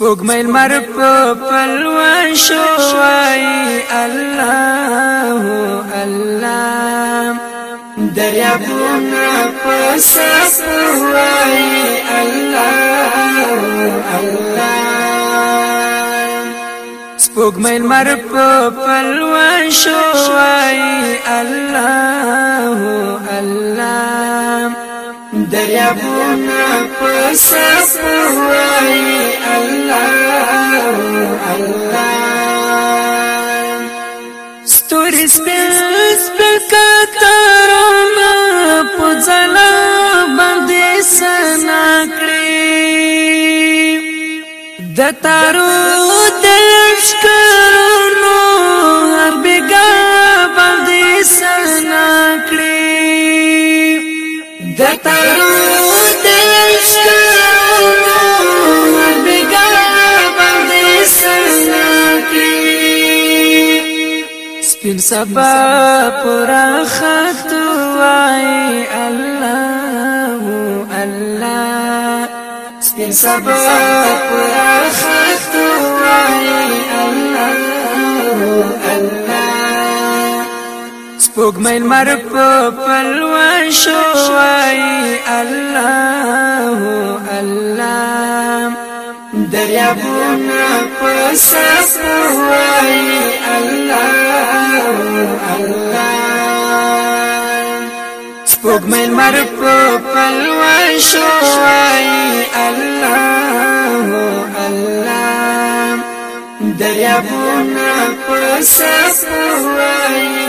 سپوږمۍ مر په پلوان شو وای الله الله دریا بونا پساس وای الله الله سپوږمۍ مر په پلوان شو وای الله الله دریا بونا پساس وای سپین سپین کترونه په ځلا باندې سنا کړې د تارو دلش کرونو هر بیگا باندې سنا کړې د تارو سپین سبا پورا خط وای الله الله سپین سبا پورا خط وای الله الله سپوږ مې مر په پلو شو وای الله الله دریا بونه په سپوږ وای الله سپوږمۍ لمر په پلوان شو وای الله الله دریابونه په سپوږمۍ